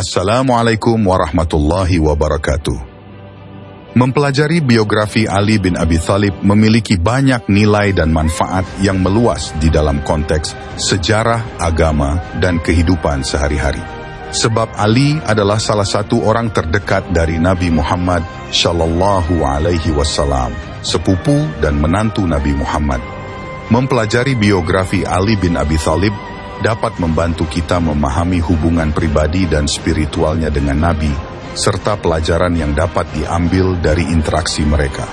Assalamualaikum warahmatullahi wabarakatuh. Mempelajari biografi Ali bin Abi Thalib memiliki banyak nilai dan manfaat yang meluas di dalam konteks sejarah, agama, dan kehidupan sehari-hari. Sebab Ali adalah salah satu orang terdekat dari Nabi Muhammad Shallallahu Alaihi Wasallam, sepupu dan menantu Nabi Muhammad. Mempelajari biografi Ali bin Abi Thalib dapat membantu kita memahami hubungan pribadi dan spiritualnya dengan Nabi, serta pelajaran yang dapat diambil dari interaksi mereka.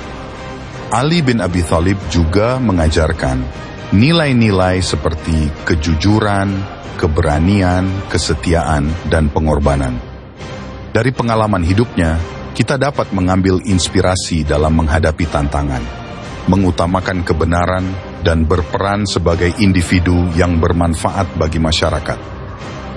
Ali bin Abi Thalib juga mengajarkan nilai-nilai seperti kejujuran, keberanian, kesetiaan, dan pengorbanan. Dari pengalaman hidupnya, kita dapat mengambil inspirasi dalam menghadapi tantangan, mengutamakan kebenaran, dan berperan sebagai individu yang bermanfaat bagi masyarakat.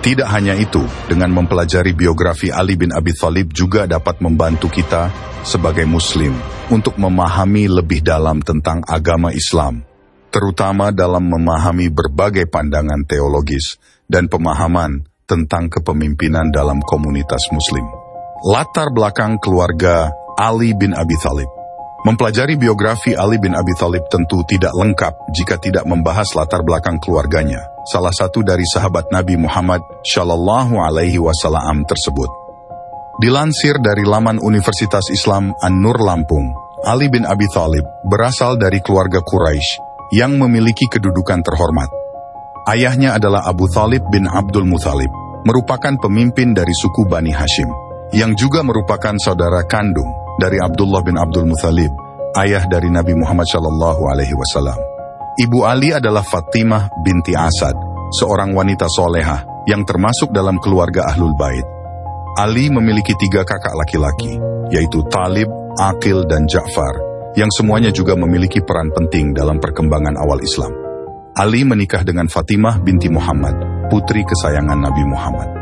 Tidak hanya itu, dengan mempelajari biografi Ali bin Abi Thalib juga dapat membantu kita sebagai Muslim untuk memahami lebih dalam tentang agama Islam, terutama dalam memahami berbagai pandangan teologis dan pemahaman tentang kepemimpinan dalam komunitas Muslim. Latar belakang keluarga Ali bin Abi Thalib Mempelajari biografi Ali bin Abi Thalib tentu tidak lengkap jika tidak membahas latar belakang keluarganya, salah satu dari sahabat Nabi Muhammad Shallallahu Alaihi Wasallam tersebut. Dilansir dari laman Universitas Islam An-Nur Lampung, Ali bin Abi Thalib berasal dari keluarga Quraisy yang memiliki kedudukan terhormat. Ayahnya adalah Abu Thalib bin Abdul Muthalib, merupakan pemimpin dari suku Bani Hashim, yang juga merupakan saudara kandung dari Abdullah bin Abdul Muthalib, ayah dari Nabi Muhammad Shallallahu Alaihi Wasallam. Ibu Ali adalah Fatimah binti Asad, seorang wanita soleha yang termasuk dalam keluarga Ahlul Bait. Ali memiliki tiga kakak laki-laki, yaitu Talib, Akil, dan Ja'far, yang semuanya juga memiliki peran penting dalam perkembangan awal Islam. Ali menikah dengan Fatimah binti Muhammad, putri kesayangan Nabi Muhammad.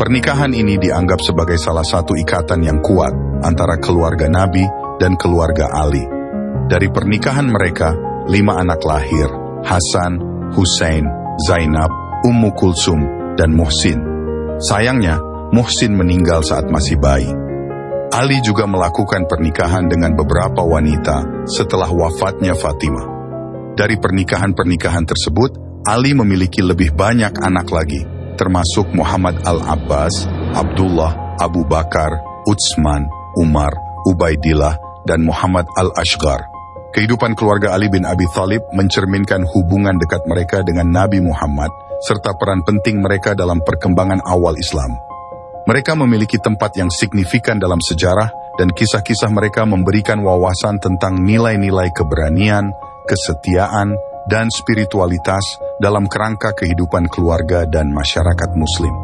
Pernikahan ini dianggap sebagai salah satu ikatan yang kuat antara keluarga Nabi dan keluarga Ali. Dari pernikahan mereka, lima anak lahir, Hasan, Hussein, Zainab, Ummu Kulsum, dan Muhsin. Sayangnya, Muhsin meninggal saat masih bayi. Ali juga melakukan pernikahan dengan beberapa wanita setelah wafatnya Fatimah. Dari pernikahan-pernikahan tersebut, Ali memiliki lebih banyak anak lagi, termasuk Muhammad Al-Abbas, Abdullah, Abu Bakar, Utsman, Umar, Ubaidillah, dan Muhammad Al-Ashgar. Kehidupan keluarga Ali bin Abi Thalib mencerminkan hubungan dekat mereka dengan Nabi Muhammad serta peran penting mereka dalam perkembangan awal Islam. Mereka memiliki tempat yang signifikan dalam sejarah dan kisah-kisah mereka memberikan wawasan tentang nilai-nilai keberanian, kesetiaan, dan spiritualitas dalam kerangka kehidupan keluarga dan masyarakat muslim.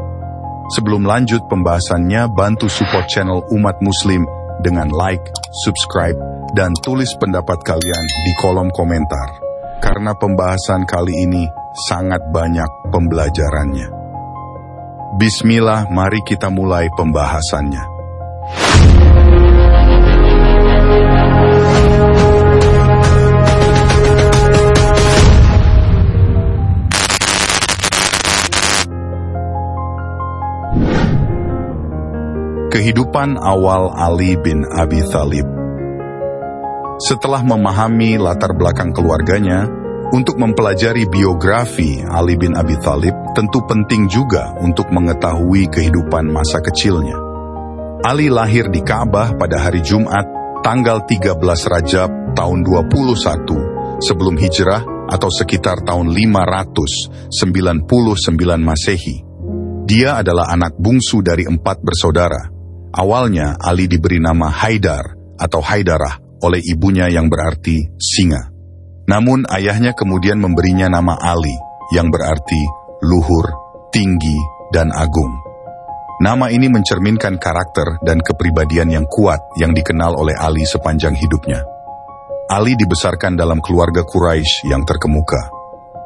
Sebelum lanjut pembahasannya, bantu support channel Umat Muslim dengan like, subscribe, dan tulis pendapat kalian di kolom komentar. Karena pembahasan kali ini sangat banyak pembelajarannya. Bismillah, mari kita mulai pembahasannya. Kehidupan awal Ali bin Abi Thalib Setelah memahami latar belakang keluarganya, untuk mempelajari biografi Ali bin Abi Thalib tentu penting juga untuk mengetahui kehidupan masa kecilnya. Ali lahir di Ka'bah pada hari Jumat tanggal 13 Rajab tahun 21 sebelum hijrah atau sekitar tahun 599 Masehi. Dia adalah anak bungsu dari empat bersaudara. Awalnya Ali diberi nama Haidar atau Haidarah oleh ibunya yang berarti singa. Namun ayahnya kemudian memberinya nama Ali yang berarti luhur, tinggi, dan agung. Nama ini mencerminkan karakter dan kepribadian yang kuat yang dikenal oleh Ali sepanjang hidupnya. Ali dibesarkan dalam keluarga Quraisy yang terkemuka.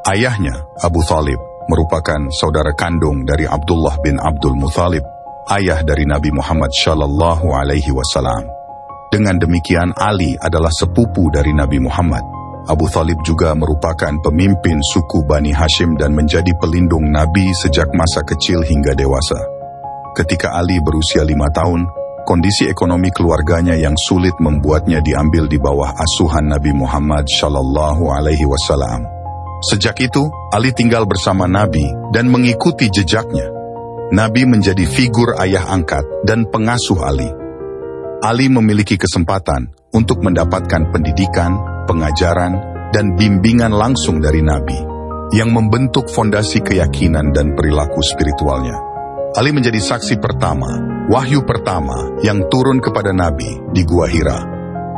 Ayahnya, Abu Thalib, merupakan saudara kandung dari Abdullah bin Abdul Muthalib ayah dari Nabi Muhammad Shallallahu Alaihi Wasallam. Dengan demikian Ali adalah sepupu dari Nabi Muhammad. Abu Thalib juga merupakan pemimpin suku Bani Hashim dan menjadi pelindung Nabi sejak masa kecil hingga dewasa. ketika Ali berusia lima tahun, kondisi ekonomi keluarganya yang sulit membuatnya diambil di bawah asuhan Nabi Muhammad Shallallahu Alaihi Wasallam. Sejak itu, Ali tinggal bersama Nabi dan mengikuti jejaknya. Nabi menjadi figur ayah angkat dan pengasuh Ali. Ali memiliki kesempatan untuk mendapatkan pendidikan, pengajaran, dan bimbingan langsung dari Nabi yang membentuk fondasi keyakinan dan perilaku spiritualnya. Ali menjadi saksi pertama, wahyu pertama yang turun kepada Nabi di Gua Hira.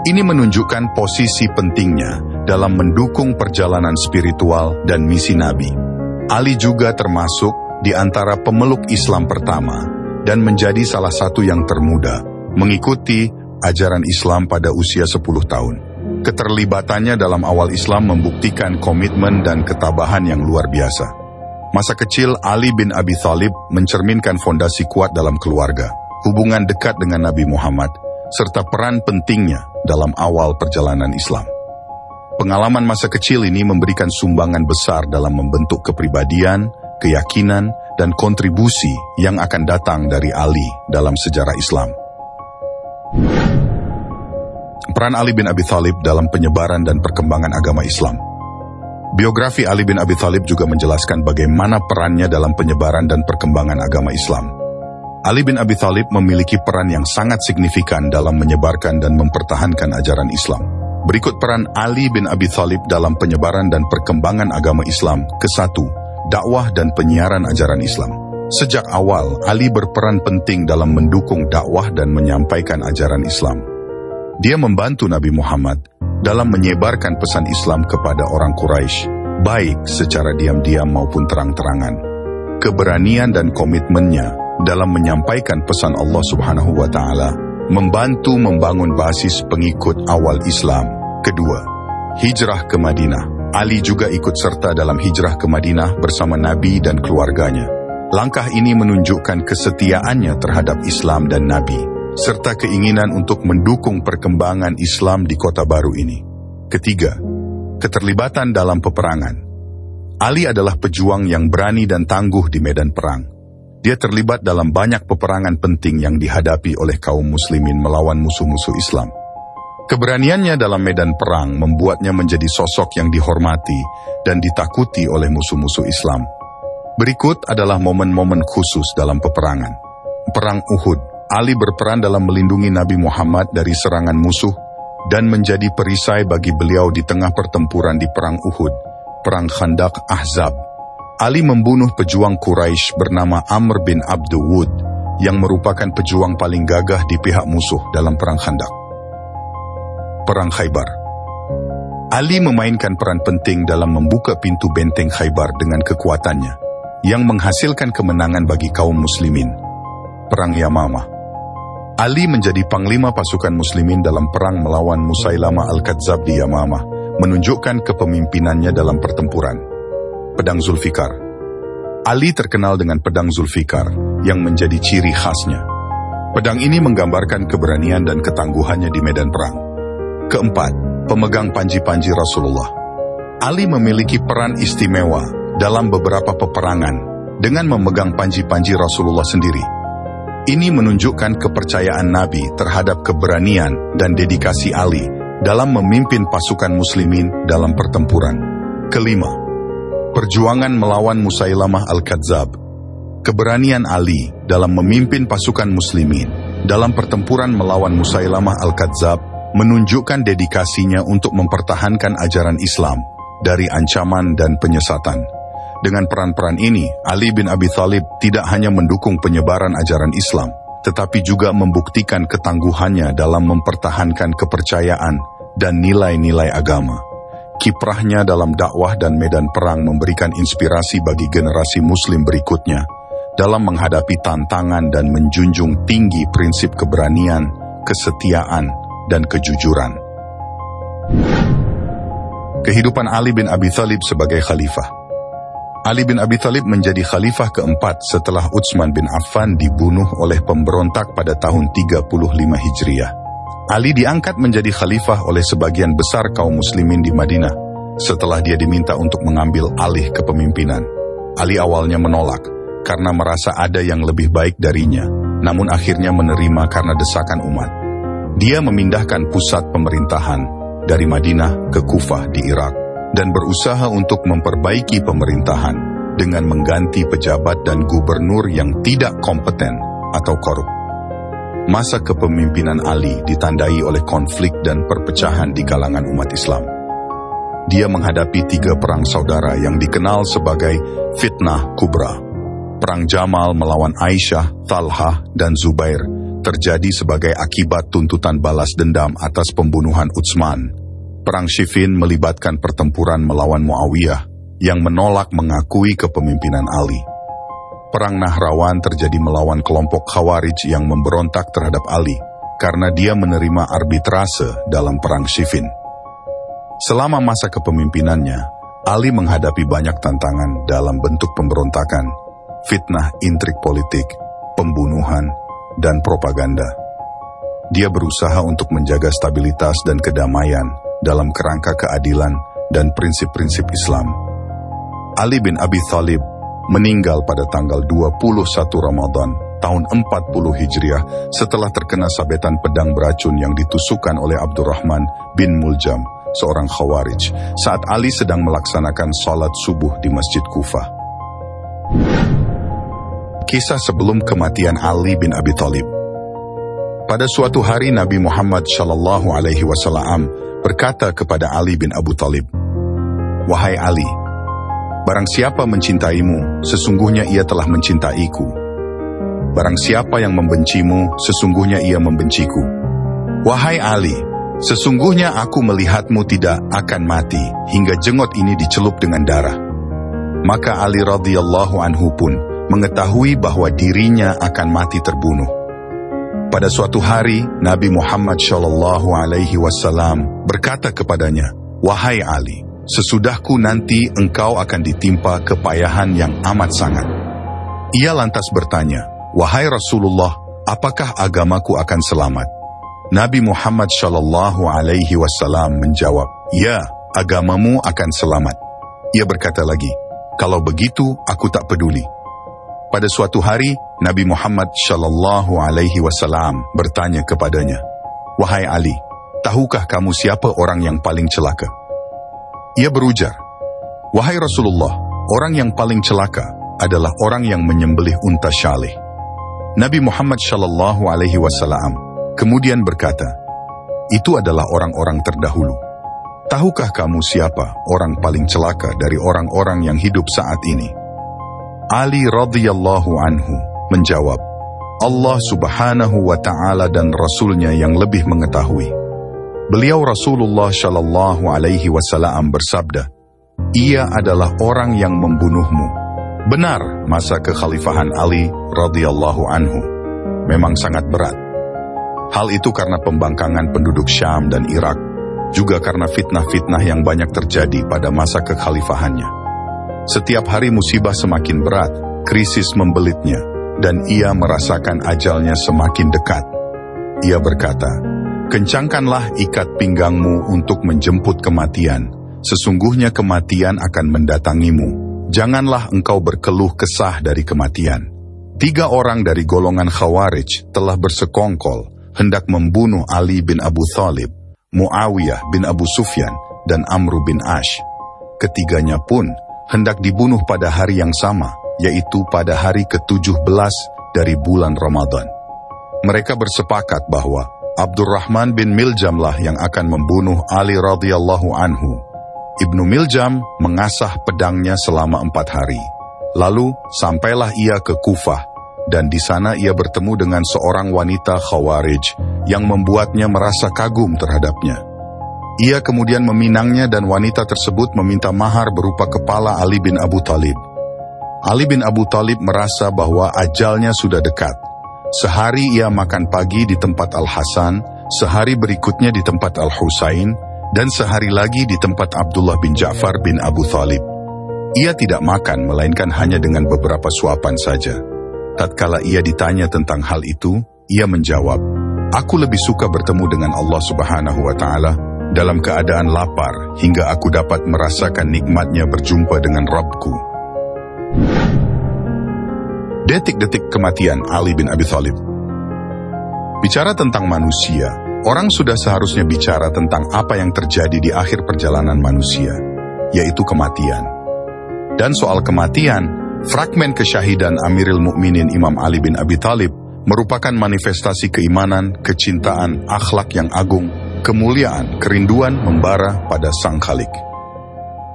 Ini menunjukkan posisi pentingnya dalam mendukung perjalanan spiritual dan misi Nabi. Ali juga termasuk di antara pemeluk Islam pertama dan menjadi salah satu yang termuda mengikuti ajaran Islam pada usia 10 tahun. Keterlibatannya dalam awal Islam membuktikan komitmen dan ketabahan yang luar biasa. Masa kecil Ali bin Abi Thalib mencerminkan fondasi kuat dalam keluarga, hubungan dekat dengan Nabi Muhammad, serta peran pentingnya dalam awal perjalanan Islam. Pengalaman masa kecil ini memberikan sumbangan besar dalam membentuk kepribadian, keyakinan, dan kontribusi yang akan datang dari Ali dalam sejarah Islam. Peran Ali bin Abi Thalib dalam penyebaran dan perkembangan agama Islam. Biografi Ali bin Abi Thalib juga menjelaskan bagaimana perannya dalam penyebaran dan perkembangan agama Islam. Ali bin Abi Thalib memiliki peran yang sangat signifikan dalam menyebarkan dan mempertahankan ajaran Islam. Berikut peran Ali bin Abi Thalib dalam penyebaran dan perkembangan agama Islam. Kesatu, dakwah dan penyiaran ajaran Islam. Sejak awal, Ali berperan penting dalam mendukung dakwah dan menyampaikan ajaran Islam. Dia membantu Nabi Muhammad dalam menyebarkan pesan Islam kepada orang Quraisy, baik secara diam-diam maupun terang-terangan. Keberanian dan komitmennya dalam menyampaikan pesan Allah Subhanahu wa taala membantu membangun basis pengikut awal Islam. Kedua, hijrah ke Madinah. Ali juga ikut serta dalam hijrah ke Madinah bersama Nabi dan keluarganya. Langkah ini menunjukkan kesetiaannya terhadap Islam dan Nabi, serta keinginan untuk mendukung perkembangan Islam di kota baru ini. Ketiga, keterlibatan dalam peperangan. Ali adalah pejuang yang berani dan tangguh di medan perang. Dia terlibat dalam banyak peperangan penting yang dihadapi oleh kaum muslimin melawan musuh-musuh Islam. Keberaniannya dalam medan perang membuatnya menjadi sosok yang dihormati dan ditakuti oleh musuh-musuh Islam. Berikut adalah momen-momen khusus dalam peperangan. Perang Uhud, Ali berperan dalam melindungi Nabi Muhammad dari serangan musuh dan menjadi perisai bagi beliau di tengah pertempuran di Perang Uhud, Perang Khandak Ahzab. Ali membunuh pejuang Quraisy bernama Amr bin Abdul yang merupakan pejuang paling gagah di pihak musuh dalam Perang Khandak. Perang Khaybar Ali memainkan peran penting dalam membuka pintu benteng Khaybar dengan kekuatannya yang menghasilkan kemenangan bagi kaum muslimin. Perang Yamamah Ali menjadi panglima pasukan muslimin dalam perang melawan Musailama Al-Kadzab di Yamamah, menunjukkan kepemimpinannya dalam pertempuran. Pedang Zulfikar Ali terkenal dengan pedang Zulfikar yang menjadi ciri khasnya. Pedang ini menggambarkan keberanian dan ketangguhannya di medan perang. Keempat, pemegang panji-panji Rasulullah. Ali memiliki peran istimewa dalam beberapa peperangan dengan memegang panji-panji Rasulullah sendiri. Ini menunjukkan kepercayaan Nabi terhadap keberanian dan dedikasi Ali dalam memimpin pasukan muslimin dalam pertempuran. Kelima, perjuangan melawan Musailamah Al-Kadzab. Keberanian Ali dalam memimpin pasukan muslimin dalam pertempuran melawan Musailamah Al-Kadzab menunjukkan dedikasinya untuk mempertahankan ajaran Islam dari ancaman dan penyesatan. Dengan peran-peran ini, Ali bin Abi Thalib tidak hanya mendukung penyebaran ajaran Islam, tetapi juga membuktikan ketangguhannya dalam mempertahankan kepercayaan dan nilai-nilai agama. Kiprahnya dalam dakwah dan medan perang memberikan inspirasi bagi generasi muslim berikutnya dalam menghadapi tantangan dan menjunjung tinggi prinsip keberanian, kesetiaan, dan kejujuran. Kehidupan Ali bin Abi Thalib sebagai khalifah Ali bin Abi Thalib menjadi khalifah keempat setelah Utsman bin Affan dibunuh oleh pemberontak pada tahun 35 Hijriah. Ali diangkat menjadi khalifah oleh sebagian besar kaum muslimin di Madinah setelah dia diminta untuk mengambil alih kepemimpinan. Ali awalnya menolak, karena merasa ada yang lebih baik darinya, namun akhirnya menerima karena desakan umat. Dia memindahkan pusat pemerintahan dari Madinah ke Kufah di Irak dan berusaha untuk memperbaiki pemerintahan dengan mengganti pejabat dan gubernur yang tidak kompeten atau korup. Masa kepemimpinan Ali ditandai oleh konflik dan perpecahan di kalangan umat Islam. Dia menghadapi tiga perang saudara yang dikenal sebagai fitnah kubra. Perang Jamal melawan Aisyah, Talha, dan Zubair terjadi sebagai akibat tuntutan balas dendam atas pembunuhan Utsman Perang Shifin melibatkan pertempuran melawan Muawiyah yang menolak mengakui kepemimpinan Ali. Perang Nahrawan terjadi melawan kelompok Khawarij yang memberontak terhadap Ali karena dia menerima arbitrase dalam Perang Shifin. Selama masa kepemimpinannya, Ali menghadapi banyak tantangan dalam bentuk pemberontakan, fitnah intrik politik, pembunuhan, dan propaganda. Dia berusaha untuk menjaga stabilitas dan kedamaian dalam kerangka keadilan dan prinsip-prinsip Islam. Ali bin Abi Thalib meninggal pada tanggal 21 Ramadan tahun 40 Hijriah setelah terkena sabetan pedang beracun yang ditusukkan oleh Abdurrahman bin Muljam, seorang khawarij, saat Ali sedang melaksanakan salat subuh di Masjid Kufah. Kisah sebelum kematian Ali bin Abi Thalib pada suatu hari Nabi Muhammad Shallallahu Alaihi Wasallam berkata kepada Ali bin Abu Talib, Wahai Ali, barang siapa mencintaimu, sesungguhnya ia telah mencintaiku. Barang siapa yang membencimu, sesungguhnya ia membenciku. Wahai Ali, sesungguhnya aku melihatmu tidak akan mati hingga jengot ini dicelup dengan darah. Maka Ali radhiyallahu anhu pun mengetahui bahwa dirinya akan mati terbunuh. Pada suatu hari, Nabi Muhammad Shallallahu Alaihi Wasallam berkata kepadanya, Wahai Ali, sesudahku nanti engkau akan ditimpa kepayahan yang amat sangat. Ia lantas bertanya, Wahai Rasulullah, apakah agamaku akan selamat? Nabi Muhammad Shallallahu Alaihi Wasallam menjawab, Ya, agamamu akan selamat. Ia berkata lagi, Kalau begitu, aku tak peduli. Pada suatu hari, Nabi Muhammad Shallallahu Alaihi Wasallam bertanya kepadanya, Wahai Ali, tahukah kamu siapa orang yang paling celaka? Ia berujar, Wahai Rasulullah, orang yang paling celaka adalah orang yang menyembelih unta syalih. Nabi Muhammad Shallallahu Alaihi Wasallam kemudian berkata, itu adalah orang-orang terdahulu. Tahukah kamu siapa orang paling celaka dari orang-orang yang hidup saat ini? Ali radhiyallahu anhu menjawab, Allah subhanahu wa ta'ala dan Rasulnya yang lebih mengetahui. Beliau Rasulullah shallallahu alaihi wasallam bersabda, Ia adalah orang yang membunuhmu. Benar masa kekhalifahan Ali radhiyallahu anhu memang sangat berat. Hal itu karena pembangkangan penduduk Syam dan Irak, juga karena fitnah-fitnah yang banyak terjadi pada masa kekhalifahannya. Setiap hari musibah semakin berat, krisis membelitnya, dan ia merasakan ajalnya semakin dekat. Ia berkata, Kencangkanlah ikat pinggangmu untuk menjemput kematian. Sesungguhnya kematian akan mendatangimu. Janganlah engkau berkeluh kesah dari kematian. Tiga orang dari golongan Khawarij telah bersekongkol hendak membunuh Ali bin Abu Thalib, Muawiyah bin Abu Sufyan, dan Amru bin Ash. Ketiganya pun hendak dibunuh pada hari yang sama, yaitu pada hari ke-17 dari bulan Ramadan. Mereka bersepakat bahwa Abdurrahman bin Miljamlah yang akan membunuh Ali radhiyallahu anhu. Ibnu Miljam mengasah pedangnya selama empat hari. Lalu sampailah ia ke Kufah, dan di sana ia bertemu dengan seorang wanita khawarij yang membuatnya merasa kagum terhadapnya. Ia kemudian meminangnya dan wanita tersebut meminta mahar berupa kepala Ali bin Abu Talib. Ali bin Abu Talib merasa bahwa ajalnya sudah dekat. Sehari ia makan pagi di tempat Al-Hasan, sehari berikutnya di tempat Al-Husain, dan sehari lagi di tempat Abdullah bin Ja'far bin Abu Talib. Ia tidak makan melainkan hanya dengan beberapa suapan saja. Tatkala ia ditanya tentang hal itu, ia menjawab, Aku lebih suka bertemu dengan Allah subhanahu wa ta'ala dalam keadaan lapar hingga aku dapat merasakan nikmatnya berjumpa dengan Rabbku. detik-detik kematian Ali bin Abi Thalib. Bicara tentang manusia, orang sudah seharusnya bicara tentang apa yang terjadi di akhir perjalanan manusia, yaitu kematian. Dan soal kematian, fragmen kesyahidan Amirul Mukminin Imam Ali bin Abi Thalib merupakan manifestasi keimanan, kecintaan, akhlak yang agung, kemuliaan, kerinduan membara pada Sang Khalik.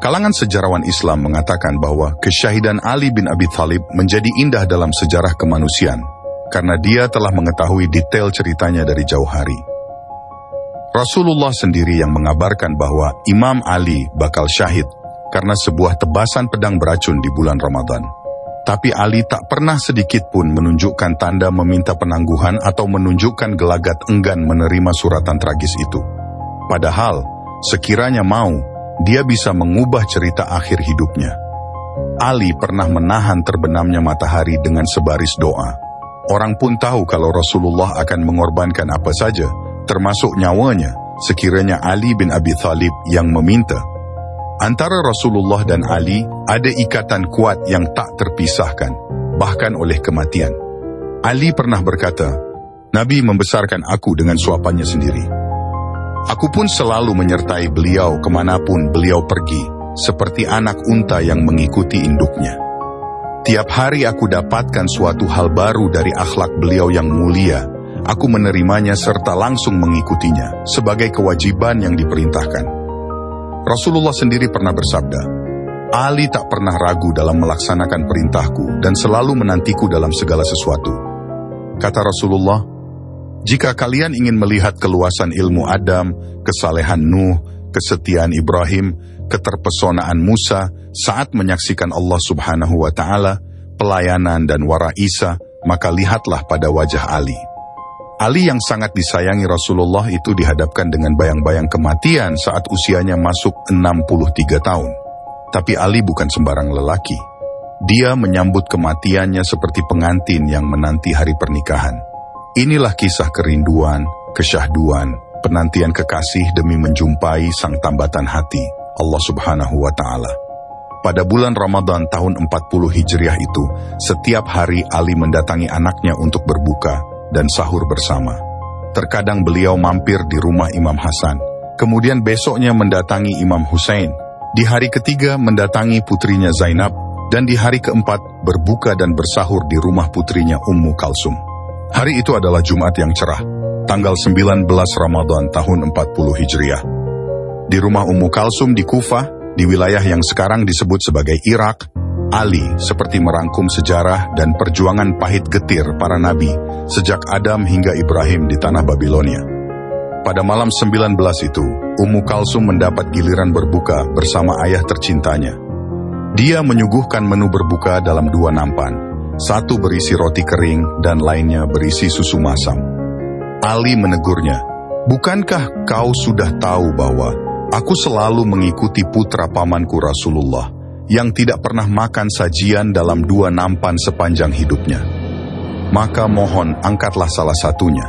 Kalangan sejarawan Islam mengatakan bahwa kesyahidan Ali bin Abi Thalib menjadi indah dalam sejarah kemanusiaan karena dia telah mengetahui detail ceritanya dari jauh hari. Rasulullah sendiri yang mengabarkan bahwa Imam Ali bakal syahid karena sebuah tebasan pedang beracun di bulan Ramadan. Tapi Ali tak pernah sedikit pun menunjukkan tanda meminta penangguhan atau menunjukkan gelagat enggan menerima suratan tragis itu. Padahal, sekiranya mau, dia bisa mengubah cerita akhir hidupnya. Ali pernah menahan terbenamnya matahari dengan sebaris doa. Orang pun tahu kalau Rasulullah akan mengorbankan apa saja, termasuk nyawanya, sekiranya Ali bin Abi Thalib yang meminta. Antara Rasulullah dan Ali ada ikatan kuat yang tak terpisahkan, bahkan oleh kematian. Ali pernah berkata, Nabi membesarkan aku dengan suapannya sendiri. Aku pun selalu menyertai beliau ke mana pun beliau pergi, seperti anak unta yang mengikuti induknya. Tiap hari aku dapatkan suatu hal baru dari akhlak beliau yang mulia. Aku menerimanya serta langsung mengikutinya sebagai kewajiban yang diperintahkan. Rasulullah sendiri pernah bersabda, Ali tak pernah ragu dalam melaksanakan perintahku dan selalu menantiku dalam segala sesuatu. Kata Rasulullah, jika kalian ingin melihat keluasan ilmu Adam, kesalehan Nuh, kesetiaan Ibrahim, keterpesonaan Musa saat menyaksikan Allah Subhanahu wa taala, pelayanan dan wara Isa, maka lihatlah pada wajah Ali. Ali yang sangat disayangi Rasulullah itu dihadapkan dengan bayang-bayang kematian saat usianya masuk 63 tahun. Tapi Ali bukan sembarang lelaki. Dia menyambut kematiannya seperti pengantin yang menanti hari pernikahan. Inilah kisah kerinduan, kesyahduan, penantian kekasih demi menjumpai sang tambatan hati, Allah subhanahu wa ta'ala. Pada bulan Ramadan tahun 40 Hijriah itu, setiap hari Ali mendatangi anaknya untuk berbuka dan sahur bersama. Terkadang beliau mampir di rumah Imam Hasan, kemudian besoknya mendatangi Imam Hussein. Di hari ketiga mendatangi putrinya Zainab, dan di hari keempat berbuka dan bersahur di rumah putrinya Ummu Kalsum. Hari itu adalah Jumat yang cerah, tanggal 19 Ramadan tahun 40 Hijriah. Di rumah Ummu Kalsum di Kufah, di wilayah yang sekarang disebut sebagai Irak, Ali seperti merangkum sejarah dan perjuangan pahit getir para nabi sejak Adam hingga Ibrahim di tanah Babilonia. Pada malam 19 itu, Ummu Kalsum mendapat giliran berbuka bersama ayah tercintanya. Dia menyuguhkan menu berbuka dalam dua nampan, satu berisi roti kering dan lainnya berisi susu masam. Ali menegurnya, Bukankah kau sudah tahu bahwa aku selalu mengikuti putra pamanku Rasulullah yang tidak pernah makan sajian dalam dua nampan sepanjang hidupnya? Maka mohon angkatlah salah satunya.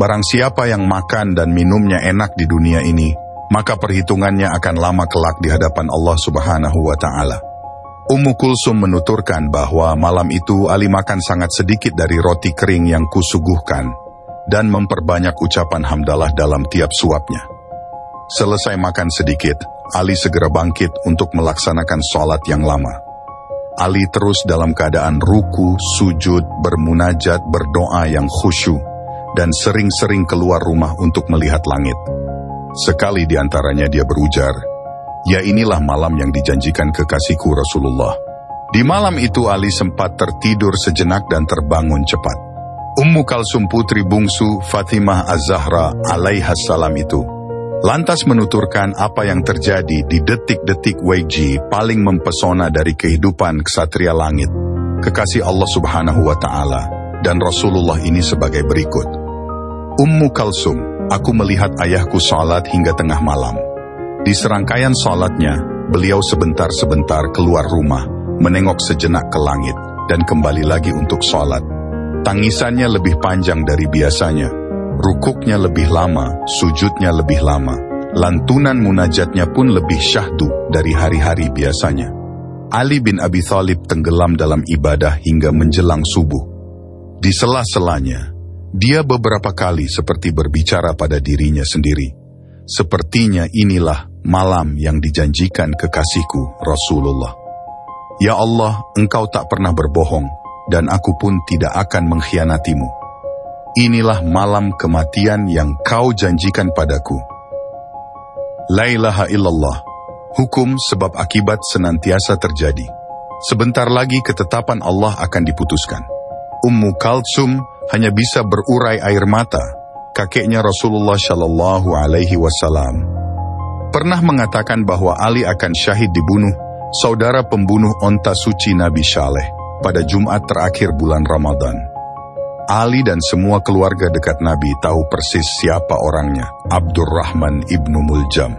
Barang siapa yang makan dan minumnya enak di dunia ini, maka perhitungannya akan lama kelak di hadapan Allah Subhanahu wa Ta'ala. Ummu Kulsum menuturkan bahwa malam itu Ali makan sangat sedikit dari roti kering yang kusuguhkan dan memperbanyak ucapan hamdalah dalam tiap suapnya. Selesai makan sedikit, Ali segera bangkit untuk melaksanakan sholat yang lama. Ali terus dalam keadaan ruku, sujud, bermunajat, berdoa yang khusyuk, dan sering-sering keluar rumah untuk melihat langit. Sekali di antaranya dia berujar, Ya inilah malam yang dijanjikan kekasihku Rasulullah. Di malam itu Ali sempat tertidur sejenak dan terbangun cepat. Ummu Kalsum putri bungsu Fatimah Az-Zahra alaihassalam itu lantas menuturkan apa yang terjadi di detik-detik Weiji paling mempesona dari kehidupan ksatria langit, kekasih Allah subhanahu wa ta'ala, dan Rasulullah ini sebagai berikut. Ummu Kalsum, aku melihat ayahku salat hingga tengah malam. Di serangkaian sholatnya, beliau sebentar-sebentar keluar rumah, menengok sejenak ke langit, dan kembali lagi untuk sholat. Tangisannya lebih panjang dari biasanya, rukuknya lebih lama, sujudnya lebih lama, lantunan munajatnya pun lebih syahdu dari hari-hari biasanya. Ali bin Abi Thalib tenggelam dalam ibadah hingga menjelang subuh. Di sela-selanya, dia beberapa kali seperti berbicara pada dirinya sendiri. Sepertinya inilah malam yang dijanjikan kekasihku Rasulullah. Ya Allah, engkau tak pernah berbohong, dan aku pun tidak akan mengkhianatimu. Inilah malam kematian yang kau janjikan padaku. La ilaha illallah, hukum sebab akibat senantiasa terjadi. Sebentar lagi ketetapan Allah akan diputuskan. Ummu Kalsum hanya bisa berurai air mata, kakeknya Rasulullah Shallallahu Alaihi Wasallam. Pernah mengatakan bahwa Ali akan syahid dibunuh, saudara pembunuh onta suci Nabi Shaleh pada Jumat terakhir bulan Ramadan. Ali dan semua keluarga dekat Nabi tahu persis siapa orangnya, Abdurrahman ibnu Muljam.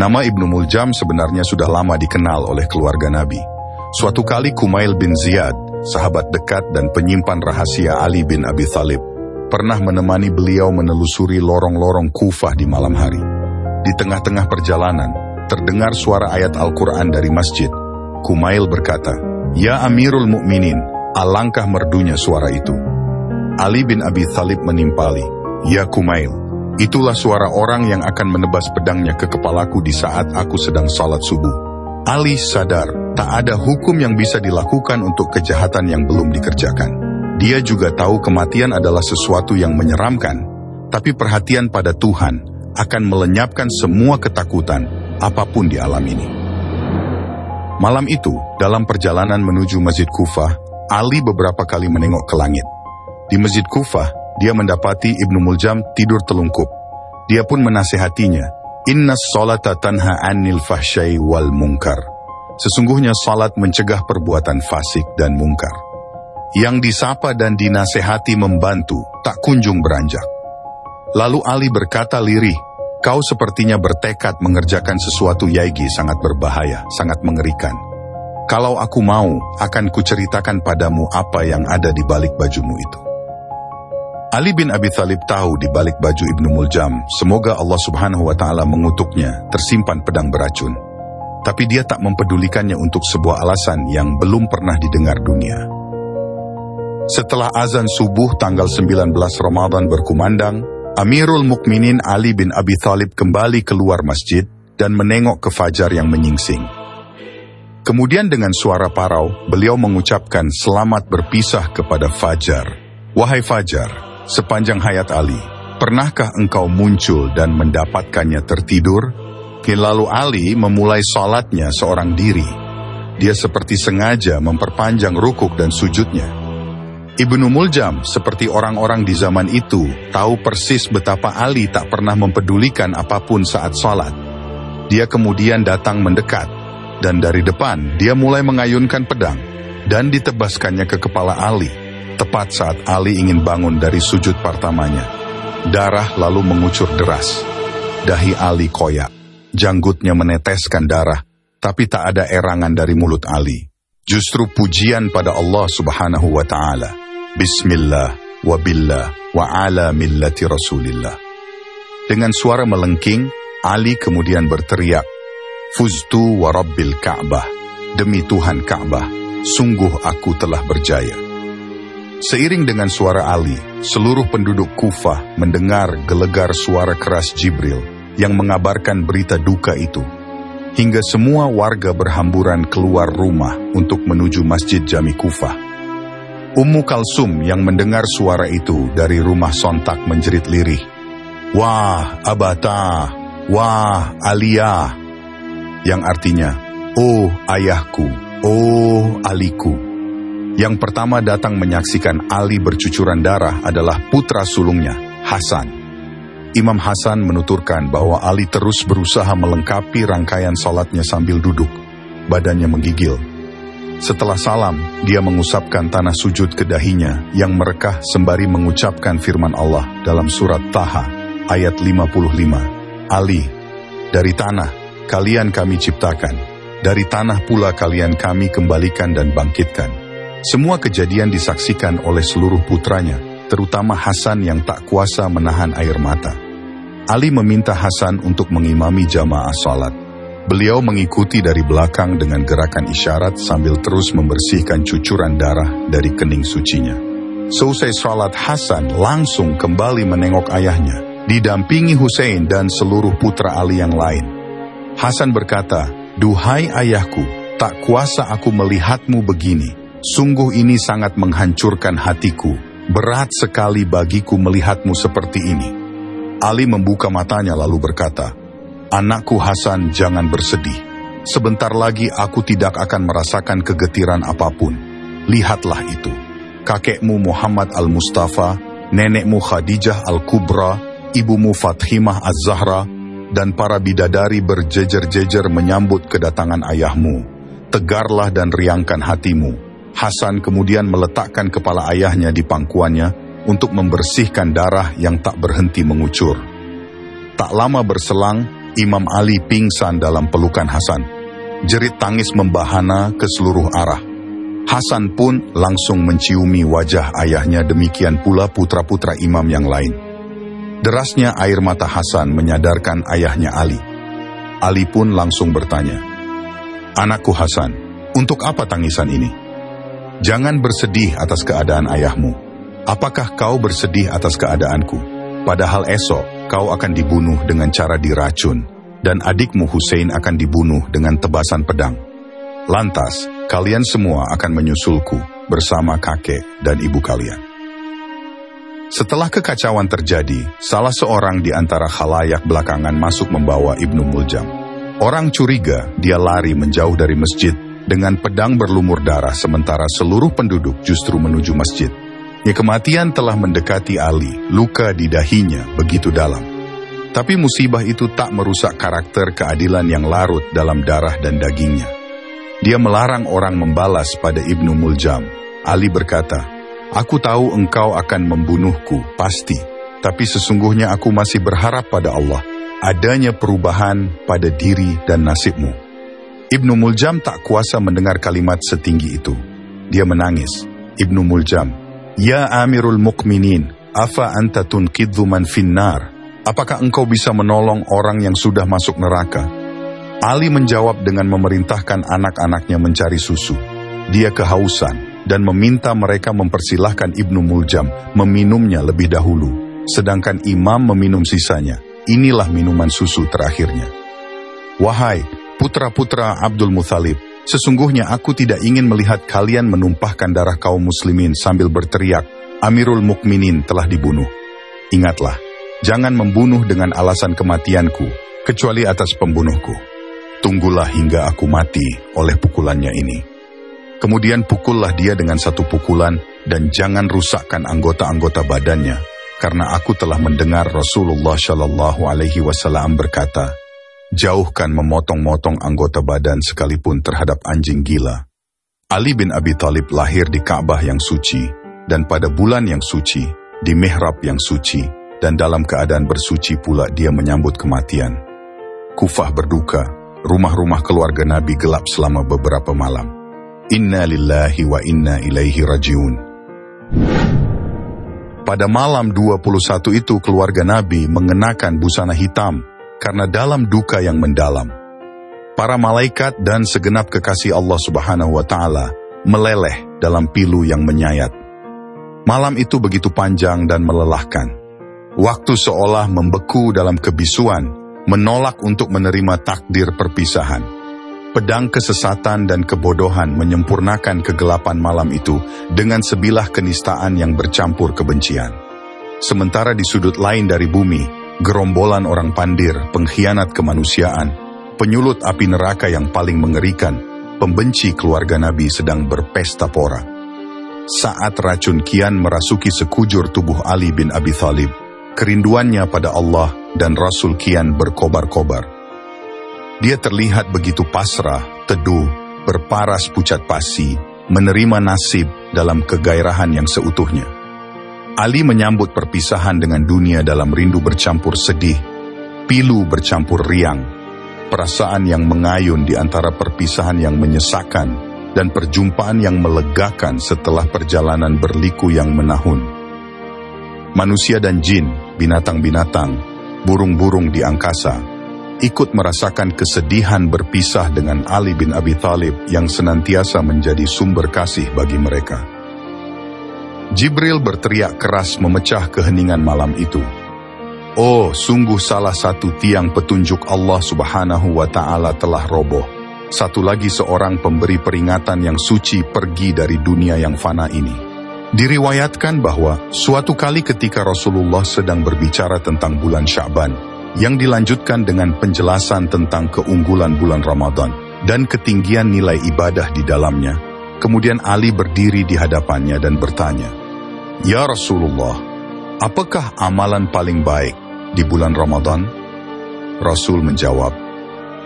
Nama ibnu Muljam sebenarnya sudah lama dikenal oleh keluarga Nabi. Suatu kali Kumail bin Ziyad, sahabat dekat dan penyimpan rahasia Ali bin Abi Thalib, pernah menemani beliau menelusuri lorong-lorong Kufah di malam hari. Di tengah-tengah perjalanan, terdengar suara ayat Al-Quran dari masjid. Kumail berkata, Ya Amirul Mukminin, alangkah merdunya suara itu. Ali bin Abi Thalib menimpali, Ya Kumail, itulah suara orang yang akan menebas pedangnya ke kepalaku di saat aku sedang salat subuh. Ali sadar, tak ada hukum yang bisa dilakukan untuk kejahatan yang belum dikerjakan. Dia juga tahu kematian adalah sesuatu yang menyeramkan, tapi perhatian pada Tuhan akan melenyapkan semua ketakutan apa pun di alam ini. Malam itu, dalam perjalanan menuju Masjid Kufah, Ali beberapa kali menengok ke langit. Di Masjid Kufah, dia mendapati Ibnu Muljam tidur telungkup. Dia pun menasehatinya, Inna salata tanha anil fahsyai wal mungkar. Sesungguhnya salat mencegah perbuatan fasik dan mungkar. Yang disapa dan dinasehati membantu, tak kunjung beranjak. Lalu Ali berkata lirih, Kau sepertinya bertekad mengerjakan sesuatu yaigi sangat berbahaya, sangat mengerikan. Kalau aku mau, akan kuceritakan padamu apa yang ada di balik bajumu itu. Ali bin Abi Thalib tahu di balik baju Ibnu Muljam, semoga Allah subhanahu wa ta'ala mengutuknya, tersimpan pedang beracun. Tapi dia tak mempedulikannya untuk sebuah alasan yang belum pernah didengar dunia. Setelah azan subuh tanggal 19 Ramadan berkumandang, Amirul Mukminin Ali bin Abi Thalib kembali keluar masjid dan menengok ke Fajar yang menyingsing. Kemudian dengan suara parau, beliau mengucapkan selamat berpisah kepada Fajar. Wahai Fajar, sepanjang hayat Ali, pernahkah engkau muncul dan mendapatkannya tertidur? Lalu Ali memulai salatnya seorang diri. Dia seperti sengaja memperpanjang rukuk dan sujudnya. Ibnu Muljam, seperti orang-orang di zaman itu, tahu persis betapa Ali tak pernah mempedulikan apa pun saat sholat. Dia kemudian datang mendekat, dan dari depan dia mulai mengayunkan pedang, dan ditebaskannya ke kepala Ali, tepat saat Ali ingin bangun dari sujud pertamanya. Darah lalu mengucur deras. Dahi Ali koyak, janggutnya meneteskan darah, tapi tak ada erangan dari mulut Ali. Justru pujian pada Allah subhanahu wa ta'ala. Bismillah wa billah wa ala millati Rasulillah. Dengan suara melengking, Ali kemudian berteriak, Fuztu wa rabbil Ka'bah, demi Tuhan Ka'bah, sungguh aku telah berjaya. Seiring dengan suara Ali, seluruh penduduk Kufah mendengar gelegar suara keras Jibril yang mengabarkan berita duka itu. Hingga semua warga berhamburan keluar rumah untuk menuju Masjid Jami Kufah Ummu Kalsum yang mendengar suara itu dari rumah sontak menjerit lirih. Wah, Abata, wah, Alia. Yang artinya, oh ayahku, oh aliku. Yang pertama datang menyaksikan Ali bercucuran darah adalah putra sulungnya, Hasan. Imam Hasan menuturkan bahwa Ali terus berusaha melengkapi rangkaian salatnya sambil duduk. Badannya menggigil, setelah salam, dia mengusapkan tanah sujud ke dahinya yang merekah sembari mengucapkan firman Allah dalam surat Taha ayat 55. Ali, dari tanah kalian kami ciptakan, dari tanah pula kalian kami kembalikan dan bangkitkan. Semua kejadian disaksikan oleh seluruh putranya, terutama Hasan yang tak kuasa menahan air mata. Ali meminta Hasan untuk mengimami jamaah salat. Beliau mengikuti dari belakang dengan gerakan isyarat sambil terus membersihkan cucuran darah dari kening sucinya. Selesai sholat Hasan langsung kembali menengok ayahnya, didampingi Hussein dan seluruh putra Ali yang lain. Hasan berkata, Duhai ayahku, tak kuasa aku melihatmu begini. Sungguh ini sangat menghancurkan hatiku. Berat sekali bagiku melihatmu seperti ini. Ali membuka matanya lalu berkata, Anakku Hasan jangan bersedih. Sebentar lagi aku tidak akan merasakan kegetiran apa pun. Lihatlah itu. Kakekmu Muhammad Al-Mustafa, nenekmu Khadijah Al-Kubra, ibumu Fathimah Az-Zahra, dan para bidadari berjejer-jejer menyambut kedatangan ayahmu. Tegarlah dan riangkan hatimu. Hasan kemudian meletakkan kepala ayahnya di pangkuannya untuk membersihkan darah yang tak berhenti mengucur. Tak lama berselang, Imam Ali pingsan dalam pelukan Hasan. Jerit tangis membahana ke seluruh arah. Hasan pun langsung menciumi wajah ayahnya demikian pula putra-putra imam yang lain. Derasnya air mata Hasan menyadarkan ayahnya Ali. Ali pun langsung bertanya, Anakku Hasan, untuk apa tangisan ini? Jangan bersedih atas keadaan ayahmu. Apakah kau bersedih atas keadaanku? Padahal esok kau akan dibunuh dengan cara diracun, dan adikmu Hussein akan dibunuh dengan tebasan pedang. Lantas, kalian semua akan menyusulku bersama kakek dan ibu kalian. Setelah kekacauan terjadi, salah seorang di antara khalayak belakangan masuk membawa Ibnu Muljam. Orang curiga dia lari menjauh dari masjid dengan pedang berlumur darah sementara seluruh penduduk justru menuju masjid. Ya kematian telah mendekati Ali, luka di dahinya begitu dalam. Tapi musibah itu tak merusak karakter keadilan yang larut dalam darah dan dagingnya. Dia melarang orang membalas pada Ibnu Muljam. Ali berkata, Aku tahu engkau akan membunuhku, pasti. Tapi sesungguhnya aku masih berharap pada Allah, adanya perubahan pada diri dan nasibmu. Ibnu Muljam tak kuasa mendengar kalimat setinggi itu. Dia menangis. Ibnu Muljam, Ya Amirul Mukminin, afa anta tunqidhu man finnar? Apakah engkau bisa menolong orang yang sudah masuk neraka? Ali menjawab dengan memerintahkan anak-anaknya mencari susu. Dia kehausan dan meminta mereka mempersilahkan Ibnu Muljam meminumnya lebih dahulu, sedangkan imam meminum sisanya. Inilah minuman susu terakhirnya. Wahai putra-putra Abdul Muthalib, Sesungguhnya aku tidak ingin melihat kalian menumpahkan darah kaum muslimin sambil berteriak, Amirul Mukminin telah dibunuh. Ingatlah, jangan membunuh dengan alasan kematianku, kecuali atas pembunuhku. Tunggulah hingga aku mati oleh pukulannya ini. Kemudian pukullah dia dengan satu pukulan dan jangan rusakkan anggota-anggota badannya, karena aku telah mendengar Rasulullah Shallallahu Alaihi Wasallam berkata, Jauhkan memotong-motong anggota badan sekalipun terhadap anjing gila. Ali bin Abi Thalib lahir di Ka'bah yang suci, dan pada bulan yang suci, di mihrab yang suci, dan dalam keadaan bersuci pula dia menyambut kematian. Kufah berduka, rumah-rumah keluarga Nabi gelap selama beberapa malam. Inna lillahi wa inna ilaihi rajiun. Pada malam 21 itu keluarga Nabi mengenakan busana hitam karena dalam duka yang mendalam. Para malaikat dan segenap kekasih Allah Subhanahu wa taala meleleh dalam pilu yang menyayat. Malam itu begitu panjang dan melelahkan. Waktu seolah membeku dalam kebisuan, menolak untuk menerima takdir perpisahan. Pedang kesesatan dan kebodohan menyempurnakan kegelapan malam itu dengan sebilah kenistaan yang bercampur kebencian. Sementara di sudut lain dari bumi, gerombolan orang pandir, pengkhianat kemanusiaan, penyulut api neraka yang paling mengerikan, pembenci keluarga Nabi sedang berpesta pora. Saat racun kian merasuki sekujur tubuh Ali bin Abi Thalib, kerinduannya pada Allah dan Rasul kian berkobar-kobar. Dia terlihat begitu pasrah, teduh, berparas pucat pasi, menerima nasib dalam kegairahan yang seutuhnya. Ali menyambut perpisahan dengan dunia dalam rindu bercampur sedih, pilu bercampur riang, perasaan yang mengayun di antara perpisahan yang menyesakkan dan perjumpaan yang melegakan setelah perjalanan berliku yang menahun. Manusia dan jin, binatang-binatang, burung-burung di angkasa, ikut merasakan kesedihan berpisah dengan Ali bin Abi Thalib yang senantiasa menjadi sumber kasih bagi mereka. Jibril berteriak keras memecah keheningan malam itu. Oh, sungguh salah satu tiang petunjuk Allah subhanahu wa ta'ala telah roboh. Satu lagi seorang pemberi peringatan yang suci pergi dari dunia yang fana ini. Diriwayatkan bahwa suatu kali ketika Rasulullah sedang berbicara tentang bulan Sya'ban, yang dilanjutkan dengan penjelasan tentang keunggulan bulan Ramadan dan ketinggian nilai ibadah di dalamnya. Kemudian Ali berdiri di hadapannya dan bertanya, Ya Rasulullah, apakah amalan paling baik di bulan Ramadan? Rasul menjawab,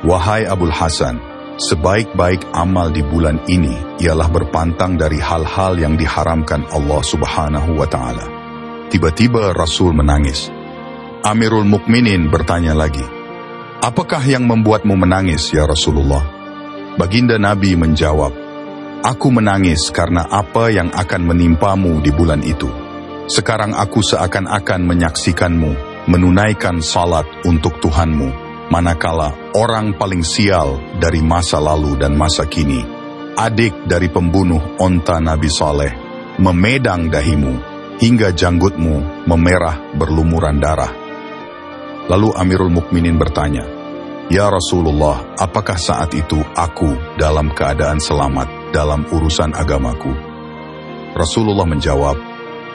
Wahai Abul Hasan, sebaik-baik amal di bulan ini ialah berpantang dari hal-hal yang diharamkan Allah subhanahu wa ta'ala. Tiba-tiba Rasul menangis Amirul Mukminin bertanya lagi, Apakah yang membuatmu menangis, ya Rasulullah? Baginda Nabi menjawab, Aku menangis karena apa yang akan menimpamu di bulan itu. Sekarang aku seakan-akan menyaksikanmu menunaikan salat untuk Tuhanmu, manakala orang paling sial dari masa lalu dan masa kini, adik dari pembunuh onta Nabi Saleh, memedang dahimu hingga janggutmu memerah berlumuran darah. Lalu Amirul Mukminin bertanya, Ya Rasulullah, apakah saat itu aku dalam keadaan selamat dalam urusan agamaku? Rasulullah menjawab,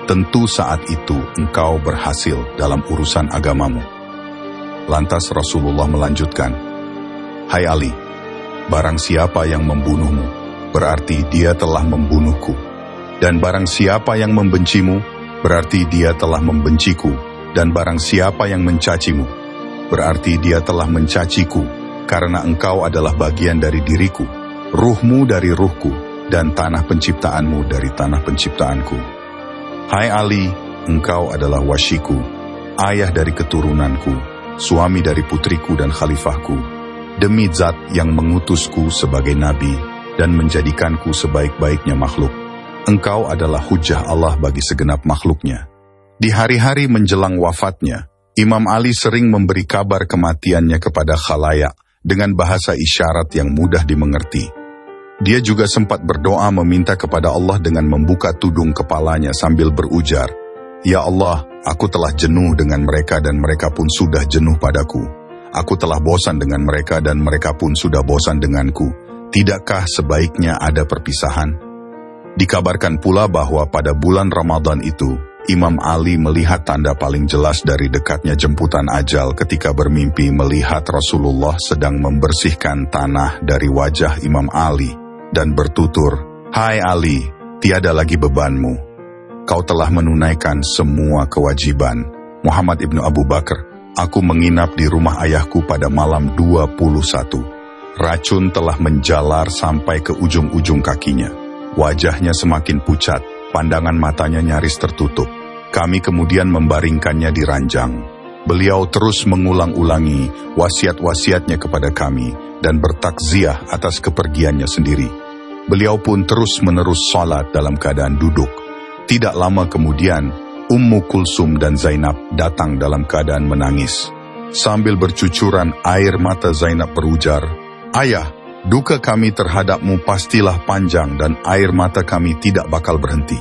tentu saat itu engkau berhasil dalam urusan agamamu. Lantas Rasulullah melanjutkan, Hai Ali, barang siapa yang membunuhmu, berarti dia telah membunuhku. Dan barang siapa yang membencimu, berarti dia telah membenciku dan barang siapa yang mencacimu, berarti dia telah mencaciku, karena engkau adalah bagian dari diriku, ruhmu dari ruhku, dan tanah penciptaanmu dari tanah penciptaanku. Hai Ali, engkau adalah washiku, ayah dari keturunanku, suami dari putriku dan khalifahku, demi zat yang mengutusku sebagai nabi dan menjadikanku sebaik-baiknya makhluk. Engkau adalah hujah Allah bagi segenap makhluknya. Di hari-hari menjelang wafatnya, Imam Ali sering memberi kabar kematiannya kepada khalayak dengan bahasa isyarat yang mudah dimengerti. Dia juga sempat berdoa meminta kepada Allah dengan membuka tudung kepalanya sambil berujar, Ya Allah, aku telah jenuh dengan mereka dan mereka pun sudah jenuh padaku. Aku telah bosan dengan mereka dan mereka pun sudah bosan denganku. Tidakkah sebaiknya ada perpisahan? Dikabarkan pula bahwa pada bulan Ramadan itu, Imam Ali melihat tanda paling jelas dari dekatnya jemputan ajal ketika bermimpi melihat Rasulullah sedang membersihkan tanah dari wajah Imam Ali dan bertutur, Hai Ali, tiada lagi bebanmu. Kau telah menunaikan semua kewajiban. Muhammad ibnu Abu Bakar, aku menginap di rumah ayahku pada malam 21. Racun telah menjalar sampai ke ujung-ujung kakinya. Wajahnya semakin pucat, pandangan matanya nyaris tertutup. Kami kemudian membaringkannya di ranjang. Beliau terus mengulang-ulangi wasiat-wasiatnya kepada kami dan bertakziah atas kepergiannya sendiri. Beliau pun terus-menerus salat dalam keadaan duduk. Tidak lama kemudian, Ummu Kulsum dan Zainab datang dalam keadaan menangis. Sambil bercucuran air mata Zainab berujar, Ayah, duka kami terhadapmu pastilah panjang dan air mata kami tidak bakal berhenti.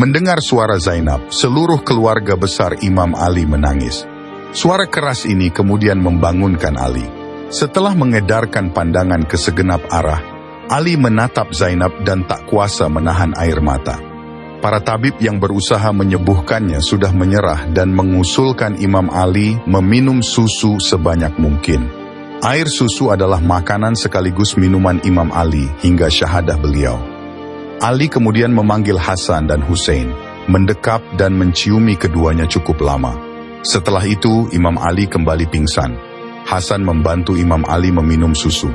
Mendengar suara Zainab, seluruh keluarga besar Imam Ali menangis. Suara keras ini kemudian membangunkan Ali. Setelah mengedarkan pandangan ke segenap arah, Ali menatap Zainab dan tak kuasa menahan air mata. Para tabib yang berusaha menyembuhkannya sudah menyerah dan mengusulkan Imam Ali meminum susu sebanyak mungkin. Air susu adalah makanan sekaligus minuman Imam Ali hingga syahadah beliau. Ali kemudian memanggil Hasan dan Hussein, mendekap dan menciumi keduanya cukup lama. Setelah itu, Imam Ali kembali pingsan. Hasan membantu Imam Ali meminum susu.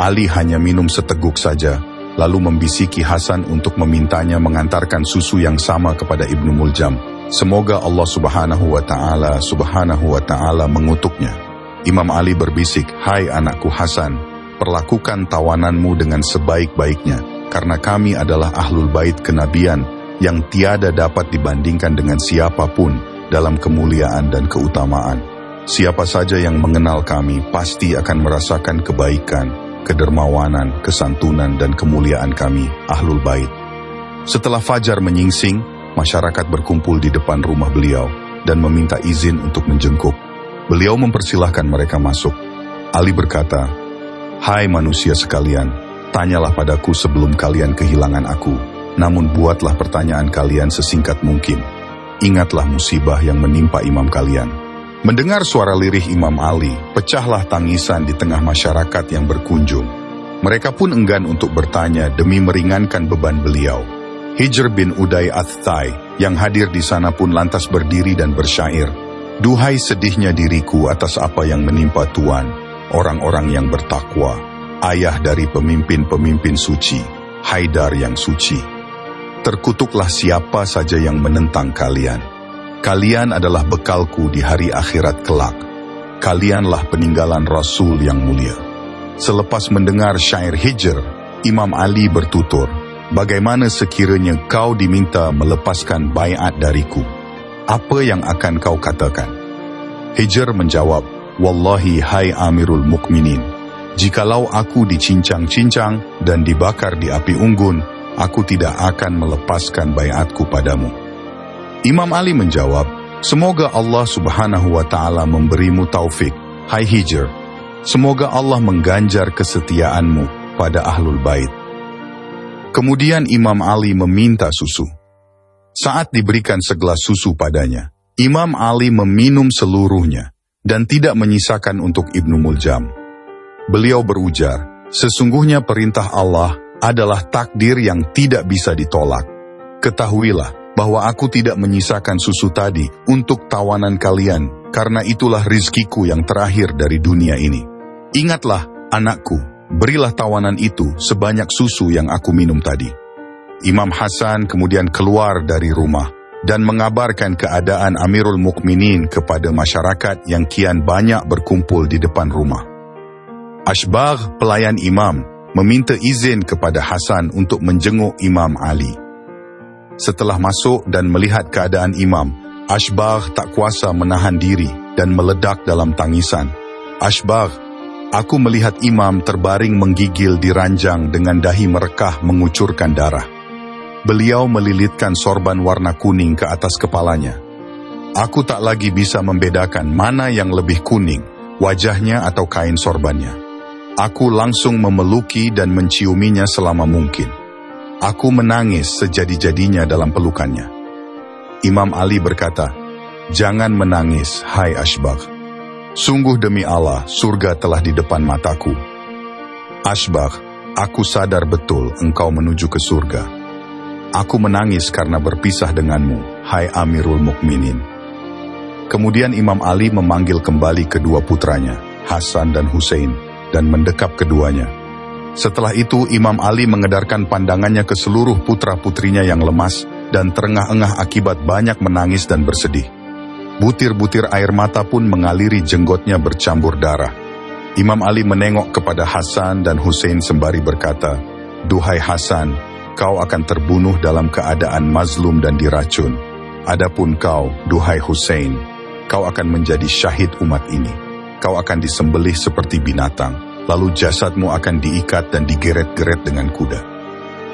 Ali hanya minum seteguk saja, lalu membisiki Hasan untuk memintanya mengantarkan susu yang sama kepada Ibnu Muljam. Semoga Allah subhanahu wa ta'ala subhanahu wa ta'ala mengutuknya. Imam Ali berbisik, Hai anakku Hasan, perlakukan tawananmu dengan sebaik-baiknya karena kami adalah ahlul bait kenabian yang tiada dapat dibandingkan dengan siapa pun dalam kemuliaan dan keutamaan. Siapa saja yang mengenal kami pasti akan merasakan kebaikan, kedermawanan, kesantunan, dan kemuliaan kami, Ahlul Bait. Setelah Fajar menyingsing, masyarakat berkumpul di depan rumah beliau dan meminta izin untuk menjenguk. Beliau mempersilahkan mereka masuk. Ali berkata, Hai manusia sekalian, tanyalah padaku sebelum kalian kehilangan aku, namun buatlah pertanyaan kalian sesingkat mungkin. Ingatlah musibah yang menimpa imam kalian Mendengar suara lirih Imam Ali, pecahlah tangisan di tengah masyarakat yang berkunjung. Mereka pun enggan untuk bertanya demi meringankan beban beliau. Hijr bin Uday Athtai yang hadir di sana pun lantas berdiri dan bersyair. Duhai sedihnya diriku atas apa yang menimpa Tuan, orang-orang yang bertakwa, ayah dari pemimpin-pemimpin suci, Haidar yang suci. Terkutuklah siapa saja yang menentang kalian Kalian adalah bekalku di hari akhirat kelak. Kalianlah peninggalan Rasul yang mulia. Selepas mendengar syair Hijr, Imam Ali bertutur, Bagaimana sekiranya kau diminta melepaskan bayat dariku? Apa yang akan kau katakan? Hijr menjawab, Wallahi hai Amirul Mukminin, jikalau aku dicincang-cincang dan dibakar di api unggun, aku tidak akan melepaskan bayatku padamu. Imam Ali menjawab, Semoga Allah subhanahu wa ta'ala memberimu taufik, hai Hijr. Semoga Allah mengganjar kesetiaanmu pada Ahlul Bait. Kemudian Imam Ali meminta susu. Saat diberikan segelas susu padanya, Imam Ali meminum seluruhnya dan tidak menyisakan untuk Ibnu Muljam. Beliau berujar, sesungguhnya perintah Allah adalah takdir yang tidak bisa ditolak. Ketahuilah, bahwa aku tidak menyisakan susu tadi untuk tawanan kalian, karena itulah rizkiku yang terakhir dari dunia ini. Ingatlah, anakku, berilah tawanan itu sebanyak susu yang aku minum tadi. Imam Hasan kemudian keluar dari rumah dan mengabarkan keadaan Amirul Mukminin kepada masyarakat yang kian banyak berkumpul di depan rumah. Ashbagh, pelayan imam, meminta izin kepada Hasan untuk menjenguk Imam Ali. Setelah masuk dan melihat keadaan imam, Ashbagh tak kuasa menahan diri dan meledak dalam tangisan. Ashbagh, aku melihat imam terbaring menggigil di ranjang dengan dahi merekah mengucurkan darah. Beliau melilitkan sorban warna kuning ke atas kepalanya. Aku tak lagi bisa membedakan mana yang lebih kuning, wajahnya atau kain sorbannya. Aku langsung memeluki dan menciuminya selama mungkin. Aku menangis sejadi-jadinya dalam pelukannya. Imam Ali berkata, Jangan menangis, hai Ashbagh. Sungguh demi Allah, surga telah di depan mataku. Ashbagh, aku sadar betul engkau menuju ke surga. Aku menangis karena berpisah denganmu, hai Amirul Mukminin. Kemudian Imam Ali memanggil kembali kedua putranya, Hasan dan Hussein, dan mendekap keduanya setelah itu Imam Ali mengedarkan pandangannya ke seluruh putra-putrinya yang lemas dan terengah-engah akibat banyak menangis dan bersedih. Butir-butir air mata pun mengaliri jenggotnya bercampur darah. Imam Ali menengok kepada Hasan dan Hussein sembari berkata, Duhai Hasan, kau akan terbunuh dalam keadaan mazlum dan diracun. Adapun kau, duhai Hussein, kau akan menjadi syahid umat ini. Kau akan disembelih seperti binatang lalu jasadmu akan diikat dan digeret-geret dengan kuda.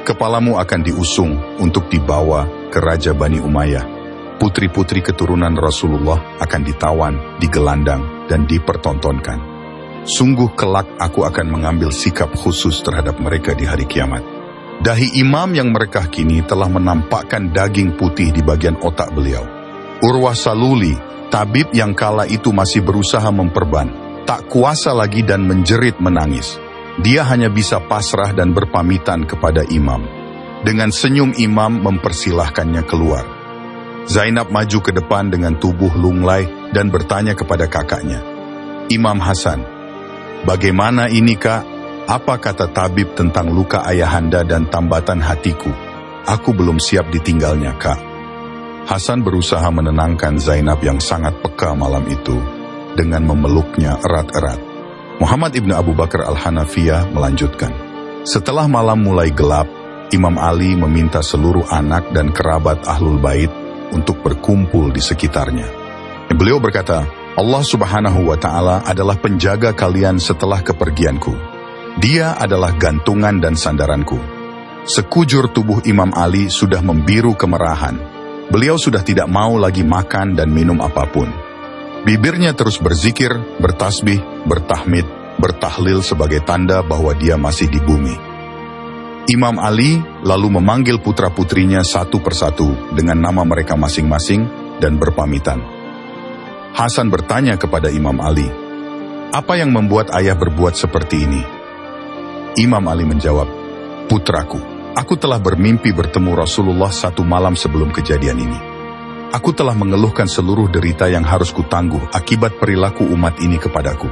Kepalamu akan diusung untuk dibawa ke Raja Bani Umayyah. Putri-putri keturunan Rasulullah akan ditawan, digelandang, dan dipertontonkan. Sungguh kelak aku akan mengambil sikap khusus terhadap mereka di hari kiamat. Dahi imam yang mereka kini telah menampakkan daging putih di bagian otak beliau. Urwah Saluli, tabib yang kala itu masih berusaha memperban, tak kuasa lagi dan menjerit menangis. Dia hanya bisa pasrah dan berpamitan kepada imam. Dengan senyum imam mempersilahkannya keluar. Zainab maju ke depan dengan tubuh lunglai dan bertanya kepada kakaknya. Imam Hasan, bagaimana ini kak? Apa kata tabib tentang luka ayahanda dan tambatan hatiku? Aku belum siap ditinggalnya kak. Hasan berusaha menenangkan Zainab yang sangat peka malam itu dengan memeluknya erat-erat. Muhammad ibnu Abu Bakar al-Hanafiyah melanjutkan, setelah malam mulai gelap, Imam Ali meminta seluruh anak dan kerabat Ahlul Bait untuk berkumpul di sekitarnya. Beliau berkata, Allah subhanahu wa ta'ala adalah penjaga kalian setelah kepergianku. Dia adalah gantungan dan sandaranku. Sekujur tubuh Imam Ali sudah membiru kemerahan. Beliau sudah tidak mau lagi makan dan minum apa pun. Bibirnya terus berzikir, bertasbih, bertahmid, bertahlil sebagai tanda bahwa dia masih di bumi. Imam Ali lalu memanggil putra-putrinya satu persatu dengan nama mereka masing-masing dan berpamitan. Hasan bertanya kepada Imam Ali, apa yang membuat ayah berbuat seperti ini? Imam Ali menjawab, putraku, aku telah bermimpi bertemu Rasulullah satu malam sebelum kejadian ini. Aku telah mengeluhkan seluruh derita yang harus kutangguh akibat perilaku umat ini kepadaku.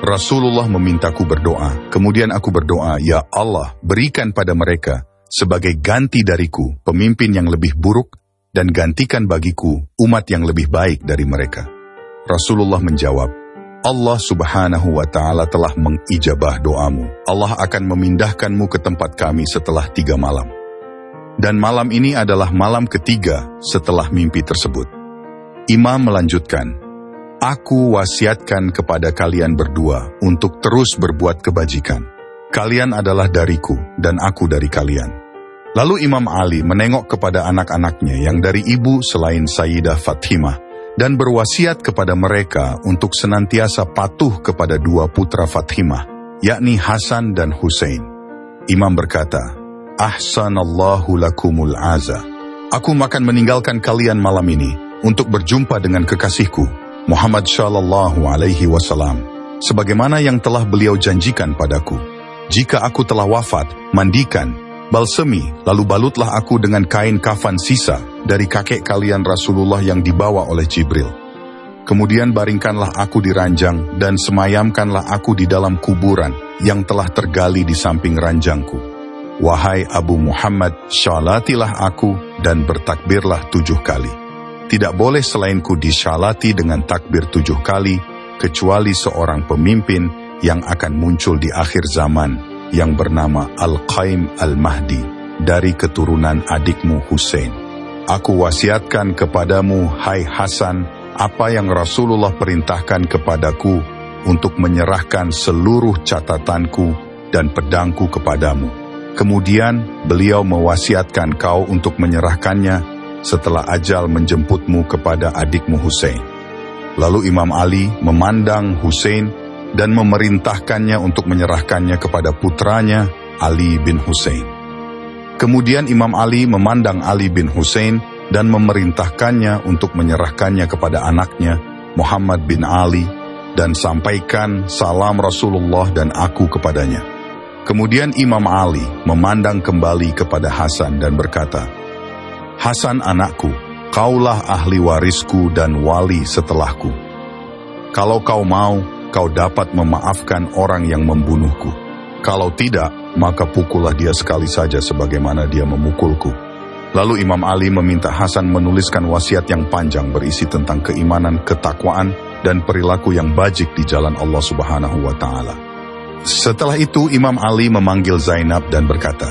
Rasulullah memintaku berdoa, kemudian aku berdoa, Ya Allah, berikan pada mereka sebagai ganti dariku pemimpin yang lebih buruk dan gantikan bagiku umat yang lebih baik dari mereka. Rasulullah menjawab, Allah subhanahu wa ta'ala telah mengijabah doamu. Allah akan memindahkanmu ke tempat kami setelah tiga malam. Dan malam ini adalah malam ketiga setelah mimpi tersebut. Imam melanjutkan, Aku wasiatkan kepada kalian berdua untuk terus berbuat kebajikan. Kalian adalah dariku dan aku dari kalian. Lalu Imam Ali menengok kepada anak-anaknya yang dari ibu selain Sayyidah Fatimah dan berwasiat kepada mereka untuk senantiasa patuh kepada dua putra Fatimah, yakni Hasan dan Hussein. Imam berkata, Ahsanallahu lakumul aza. Aku makan meninggalkan kalian malam ini untuk berjumpa dengan kekasihku, Muhammad Shallallahu Alaihi Wasallam, sebagaimana yang telah beliau janjikan padaku. Jika aku telah wafat, mandikan, balsemi, lalu balutlah aku dengan kain kafan sisa dari kakek kalian Rasulullah yang dibawa oleh Jibril. Kemudian baringkanlah aku di ranjang dan semayamkanlah aku di dalam kuburan yang telah tergali di samping ranjangku. Wahai Abu Muhammad, syalatilah aku dan bertakbirlah tujuh kali. Tidak boleh selainku disyalati dengan takbir tujuh kali, kecuali seorang pemimpin yang akan muncul di akhir zaman yang bernama Al-Qaim Al-Mahdi dari keturunan adikmu Hussein. Aku wasiatkan kepadamu, hai Hasan, apa yang Rasulullah perintahkan kepadaku untuk menyerahkan seluruh catatanku dan pedangku kepadamu. Kemudian beliau mewasiatkan kau untuk menyerahkannya setelah ajal menjemputmu kepada adikmu Hussein. Lalu Imam Ali memandang Hussein dan memerintahkannya untuk menyerahkannya kepada putranya Ali bin Hussein. Kemudian Imam Ali memandang Ali bin Hussein dan memerintahkannya untuk menyerahkannya kepada anaknya Muhammad bin Ali dan sampaikan salam Rasulullah dan aku kepadanya. Kemudian Imam Ali memandang kembali kepada Hasan dan berkata, Hasan anakku, kaulah ahli warisku dan wali setelahku. Kalau kau mau, kau dapat memaafkan orang yang membunuhku. Kalau tidak, maka pukullah dia sekali saja sebagaimana dia memukulku. Lalu Imam Ali meminta Hasan menuliskan wasiat yang panjang berisi tentang keimanan, ketakwaan, dan perilaku yang bajik di jalan Allah Subhanahu wa taala. Setelah itu Imam Ali memanggil Zainab dan berkata,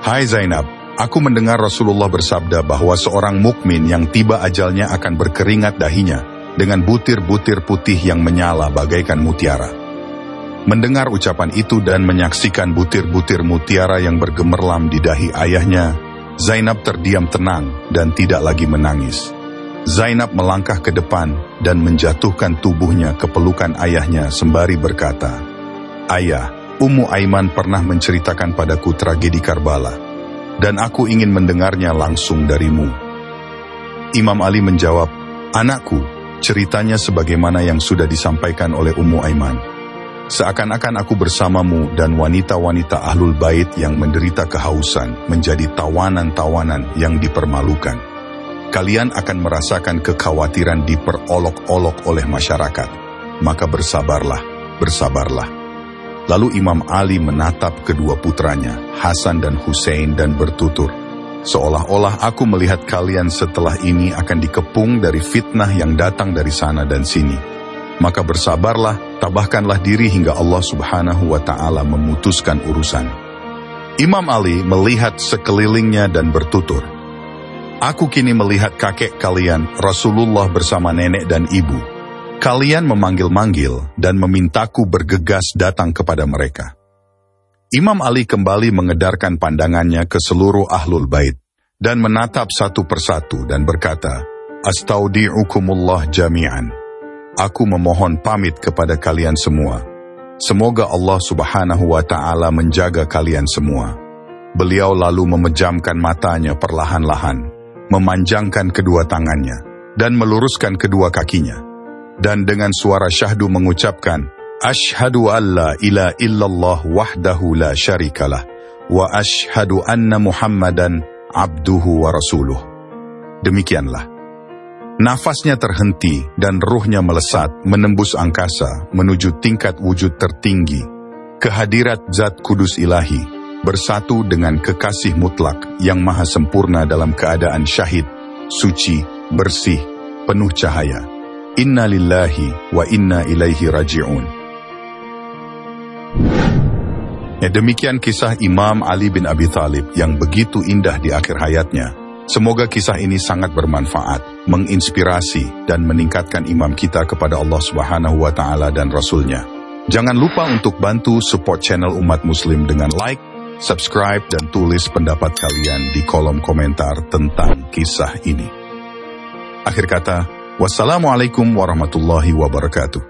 "Hai Zainab, Aku mendengar Rasulullah bersabda bahwa seorang mukmin yang tiba ajalnya akan berkeringat dahinya dengan butir-butir putih yang menyala bagaikan mutiara. Mendengar ucapan itu dan menyaksikan butir-butir mutiara yang bergemerlam di dahi ayahnya, Zainab terdiam tenang dan tidak lagi menangis. Zainab melangkah ke depan dan menjatuhkan tubuhnya ke pelukan ayahnya sembari berkata, Ayah, Ummu Aiman pernah menceritakan padaku tragedi Karbala dan aku ingin mendengarnya langsung darimu. Imam Ali menjawab, Anakku, ceritanya sebagaimana yang sudah disampaikan oleh Ummu Aiman. Seakan-akan aku bersamamu dan wanita-wanita ahlul bait yang menderita kehausan menjadi tawanan-tawanan yang dipermalukan. Kalian akan merasakan kekhawatiran diperolok-olok oleh masyarakat. Maka bersabarlah, bersabarlah. Lalu Imam Ali menatap kedua putranya, Hasan dan Hussein dan bertutur, Seolah-olah aku melihat kalian setelah ini akan dikepung dari fitnah yang datang dari sana dan sini. Maka bersabarlah, tabahkanlah diri hingga Allah subhanahu wa ta'ala memutuskan urusan. Imam Ali melihat sekelilingnya dan bertutur, Aku kini melihat kakek kalian, Rasulullah bersama nenek dan ibu, Kalian memanggil-manggil dan memintaku bergegas datang kepada mereka. Imam Ali kembali mengedarkan pandangannya ke seluruh ahlul bait dan menatap satu persatu dan berkata, Astaudi'ukumullah jami'an. Aku memohon pamit kepada kalian semua. Semoga Allah subhanahu wa ta'ala menjaga kalian semua. Beliau lalu memejamkan matanya perlahan-lahan, memanjangkan kedua tangannya, dan meluruskan kedua kakinya. Dan dengan suara syahdu mengucapkan, Ashhadu an la ila illallah wahdahu la syarikalah wa ashhadu anna Muhammadan abduhu wa rasuluh. Demikianlah. Nafasnya terhenti dan ruhnya melesat menembus angkasa menuju tingkat wujud tertinggi. Kehadirat zat kudus ilahi bersatu dengan kekasih mutlak yang maha sempurna dalam keadaan syahid, suci, bersih, penuh cahaya. Inna lillahi wa inna ilaihi raji'un. Ya demikian kisah Imam Ali bin Abi Thalib yang begitu indah di akhir hayatnya. Semoga kisah ini sangat bermanfaat, menginspirasi, dan meningkatkan imam kita kepada Allah Subhanahu wa Ta'ala dan Rasulnya. Jangan lupa untuk bantu support channel umat Muslim dengan like, subscribe, dan tulis pendapat kalian di kolom komentar tentang kisah ini. Akhir kata, wassalamualaikum warahmatullahi wabarakatuh.